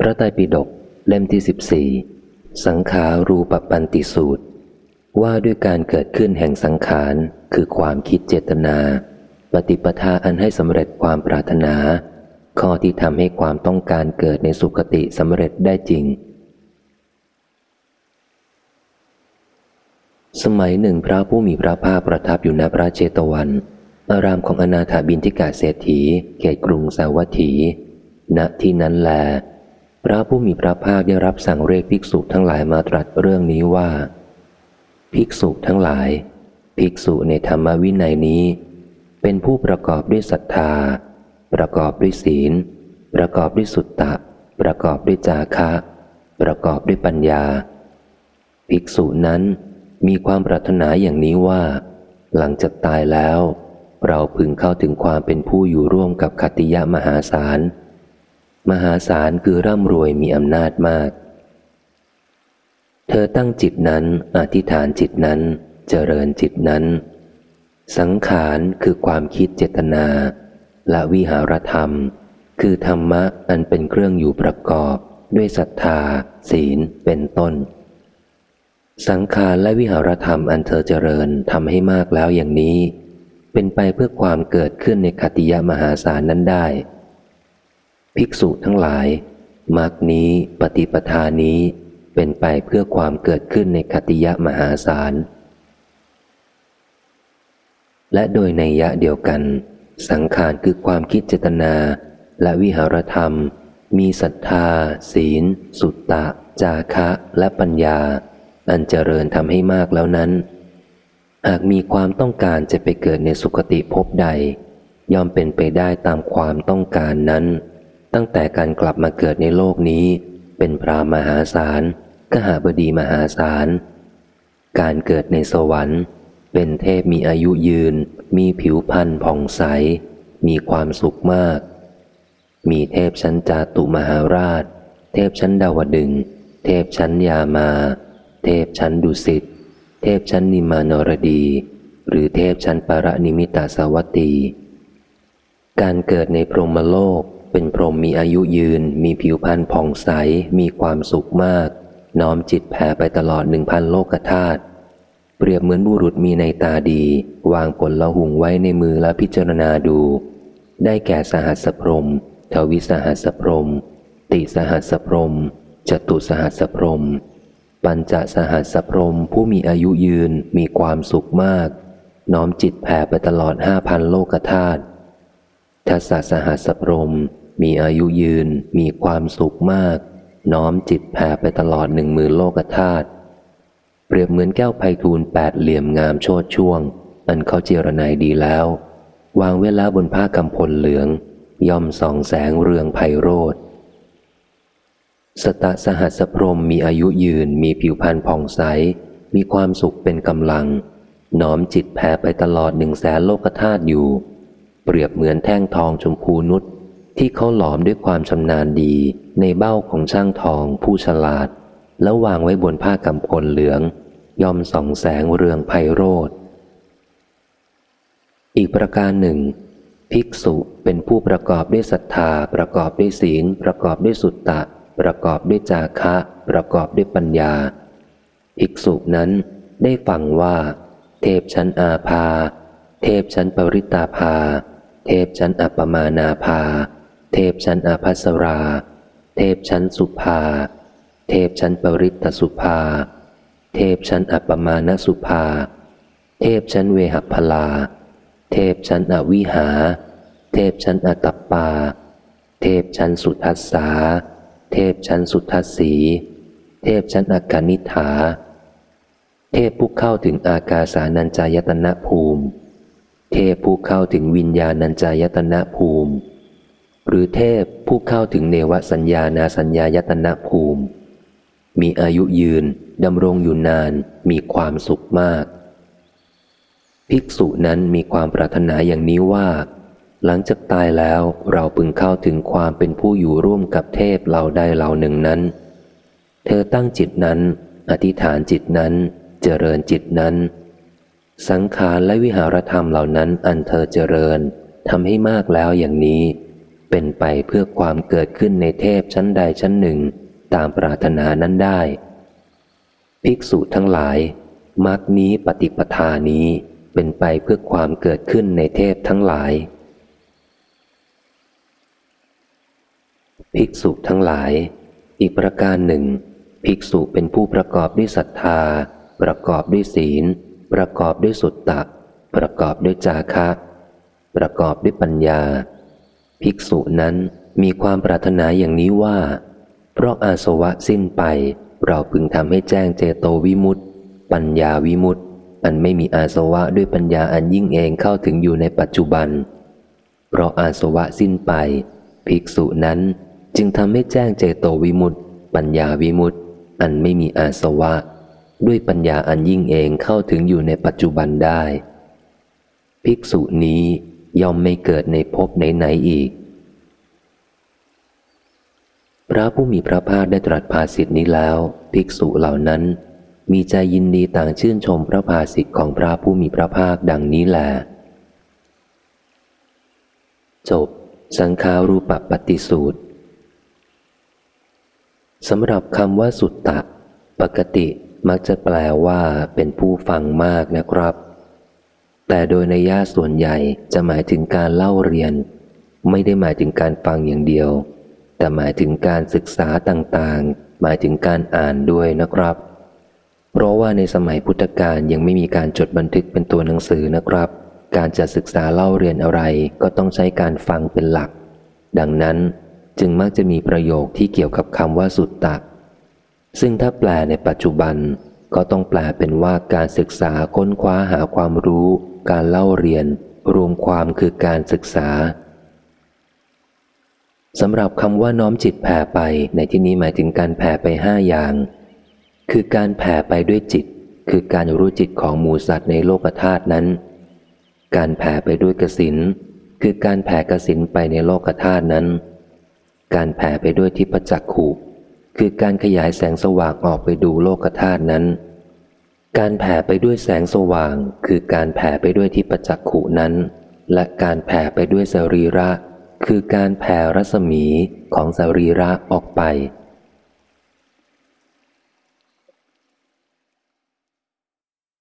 พระไตรปิฎกเล่มที่สิบสี่สังขารูปปันติสูตร ว่าด้วยการเกิดขึ้นแห่งสังขาร คือความคิดเจตนา ปฏิปทาอันให้สำเร็จความปรารถนา ข้อที่ทำให้ความต้องการเกิดในสุคติสำเร็จได้จริง สมัยหนึ่งพระผู้มีพระภาคประทับอยู่ณพระเจตวัน อารามของอนาถาบินทิกาเศรษฐีเขตกรุงสาวัตถี ณที่นั้นแล พระผู้มีพระภาคได้รับสั่งเรียกภิกษุทั้งหลายมาตรัสเรื่องนี้ว่า ภิกษุทั้งหลาย ภิกษุในธรรมวินัยนี้ เป็นผู้ประกอบด้วยศรัทธา ประกอบด้วยศีล ประกอบด้วยสุตตะ ประกอบด้วยจาคะ ประกอบด้วยปัญญา ภิกษุนั้นมีความปรารถนาอย่างนี้ว่า หลังจากตายแล้ว เราพึงเข้าถึงความเป็นผู้อยู่ร่วมกับคติยะมหาศาล มหาศาลคือร่ำรวยมีอำนาจมาก เธอตั้งจิตนั้นอธิษฐานจิตนั้น เจริญจิตนั้น สังขารคือความคิดเจตนา และวิหารธรรม คือธรรมะอันเป็นเครื่องอยู่ประกอบด้วยศรัทธา ศีลเป็นต้น สังขารและวิหารธรรมอันเธอเจริญทำให้มากแล้วอย่างนี้ เป็นไปเพื่อความเกิดขึ้นในคติยมหาศาลนั้นได้ ภิกษุทั้งหลายมรรคนี้ปฏิปทานี้เป็นไปเพื่อความเกิดขึ้นในคติยะมหาศาล และโดยในยะเดียวกัน สังขารคือความคิดเจตนา และวิหารธรรม มีศรัทธา ศีล สุตตะ จาคะ และปัญญา อันเจริญทำให้มากแล้วนั้น หากมีความต้องการจะไปเกิดในสุคติภพใด ย่อมเป็นไปได้ตามความต้องการนั้น ตั้งแต่การกลับมาเกิดในโลกนี้ เป็นพรามหาศาลกหาบดีมหาศาล การเกิดในสวรรค์ เป็นเทพมีอายุยืน มีผิวพรรณผ่องใส มีความสุขมาก มีเทพชั้นจาตุมหาราช เทพชั้นดาวดึง เทพชั้นยามา เทพชั้นดุสิต เทพชั้นนิมานรดี หรือเทพชั้นปรนิมิตาสวัตตีการเกิดในพรหมโลก เป็นพรหมมีอายุยืน มีผิวพรรณผ่องใส มีความสุขมาก น้อมจิตแผ่ไปตลอดหนึ่งพันโลกธาตุเปรียบเหมือนบุรุษมีในตาดี วางผลละหุงไว้ในมือและพิจารณาดู ได้แก่สหัสพรมทวิสหัสพรม ติสหัสพรมจตุสหัสพรม ปัญจสหัสพรมผู้มีอายุยืนมีความสุขมาก น้อมจิตแผ่ไปตลอดห้าพันโลกธาตุทัศสหัสพรม มีอายุยืน มีความสุขมาก น้อมจิตแผ่ไปตลอดหนึ่งมือโลกธาตุ เปรียบเหมือนแก้วไพทูลแปดเหลี่ยมงามโชดช่วง อันเขาเจรนายดีแล้ว วางเวลาบนผ้ากำพลเหลือง ย่อมส่องแสงเรืองไพโรธสตสหัสพรมมีอายุยืน มีผิวพรรณผ่องใส มีความสุขเป็นกำลัง น้อมจิตแผ่ไปตลอดหนึ่งแสนโลกธาตุอยู่ เปรียบเหมือนแท่งทองชมพูนุช ที่เขาหลอมด้วยความชำนาญดีในเบ้าของช่างทองผู้ฉลาด แล้ววางไว้บนผ้ากำพลเหลือง ยอมส่องแสงเรืองไพโรธอีกประการหนึ่ง ภิกษุเป็นผู้ประกอบด้วยศรัทธา ประกอบด้วยศีล ประกอบด้วยสุตตะ ประกอบด้วยจาคะ ประกอบด้วยปัญญา ภิกษุนั้นได้ฟังว่า เทพชั้นอาภา เทพชั้นปริตาภา เทพชั้นอัปมานาภา เทพชั้นอภัสรา เทพชั้นสุภา เทพชั้นปริตตสุภา เทพชั้นอัปมาณสุภา เทพชั้นเวหพลา เทพชั้นอวิหา เทพชั้นอตัปปา เทพชั้นสุทัสสา เทพชั้นสุทัสสี เทพชั้นอากานิฐา เทพผู้เข้าถึงอากาสานัญจายตนะภูมิ เทพผู้เข้าถึงวิญญาณัญจายตนะภูมิ หรือเทพผู้เข้าถึงเนวสัญญานาสัญญายตนะภูมิ มีอายุยืนดำรงอยู่นานมีความสุขมาก ภิกษุนั้นมีความปรารถนาอย่างนี้ว่า หลังจากตายแล้วเราพึงเข้าถึงความเป็นผู้อยู่ร่วมกับเทพเราได้เหล่าหนึ่งนั้น เธอตั้งจิตนั้น อธิษฐานจิตนั้น เจริญจิตนั้น สังขารและวิหารธรรมเหล่านั้นอันเธอเจริญทำให้มากแล้วอย่างนี้ เป็นไปเพื่อความเกิดขึ้นในเทพชั้นใดชั้นหนึ่ง ตามปรารถนานั้นได้ ภิกษุทั้งหลายมรรคนี้ปฏิปทานี้เป็นไปเพื่อความเกิดขึ้นในเทพทั้งหลาย ภิกษุทั้งหลาย อีกประการหนึ่ง ภิกษุเป็นผู้ประกอบด้วยศรัทธา ประกอบด้วยศีล ประกอบด้วยสุตตะ ประกอบด้วยจาคะ ประกอบด้วยปัญญา ภิกษุนั้นมีความปรารถนาอย่างนี้ว่า เพราะอาสวะสิ้นไป เราพึงทำให้แจ้งเจโตวิมุตติปัญญาวิมุตติอันไม่มีอาสวะด้วยปัญญาอันยิ่งเองเข้าถึงอยู่ในปัจจุบัน เพราะอาสวะสิ้นไป ภิกษุนั้นจึงทำให้แจ้งเจโตวิมุตติปัญญาวิมุตติอันไม่มีอาสวะ ด้วยปัญญาอันยิ่งเองเข้าถึงอยู่ในปัจจุบันได้ ภิกษุนี้ ย่อมไม่เกิดในภพไหนๆอีก พระผู้มีพระภาคได้ตรัสภาสิทธินี้แล้ว ภิกษุเหล่านั้น มีใจยินดีต่างชื่นชมพระภาสิทธิของพระผู้มีพระภาคดังนี้แหละจบ สังขารูปปฏิสูตรสำหรับคำว่าสุตตะ ปกติมักจะแปลว่าเป็นผู้ฟังมากนะครับ แต่โดยในย่าส่วนใหญ่จะหมายถึงการเล่าเรียน ไม่ได้หมายถึงการฟังอย่างเดียว แต่หมายถึงการศึกษาต่างๆ หมายถึงการอ่านด้วยนะครับ เพราะว่าในสมัยพุทธกาลยังไม่มีการจดบันทึกเป็นตัวหนังสือนะครับ การจะศึกษาเล่าเรียนอะไรก็ต้องใช้การฟังเป็นหลัก ดังนั้นจึงมักจะมีประโยคที่เกี่ยวกับคำว่าสุตตะซึ่งถ้าแปลในปัจจุบันก็ต้องแปลเป็นว่าการศึกษาค้นคว้าหาความรู้ การเล่าเรียน รวมความคือการศึกษาสำหรับคำว่าน้อมจิตแผ่ไปในที่นี้หมายถึงการแผ่ไปห้าอย่าง คือการแผ่ไปด้วยจิต คือการรู้จิตของหมูสัตว์ในโลกธาตุนั้น การแผ่ไปด้วยกสินคือการแผ่กสินไปในโลกธาตุนั้น การแผ่ไปด้วยทิพจักขุคือการขยายแสงสว่างออกไปดูโลกธาตุนั้น การแผ่ไปด้วยแสงสว่าง คือการแผ่ไปด้วยทิปจักขุนั้น และการแผ่ไปด้วยสรีระ คือการแผ่รัศมีของสรีระออกไป